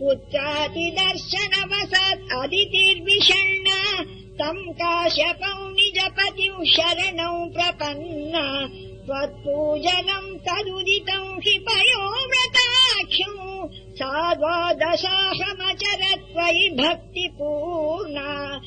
पुत्रातिदर्शनवसत् अदितिर्विषण्णा। तम् काश्यपौ निजपतिम् शरणौ प्रपन्ना। त्वत्पूजनम् तदुदितम् हि पयोमृताक्षम् सा द्वादशाहमचर त्वयि भक्तिपूर्णा।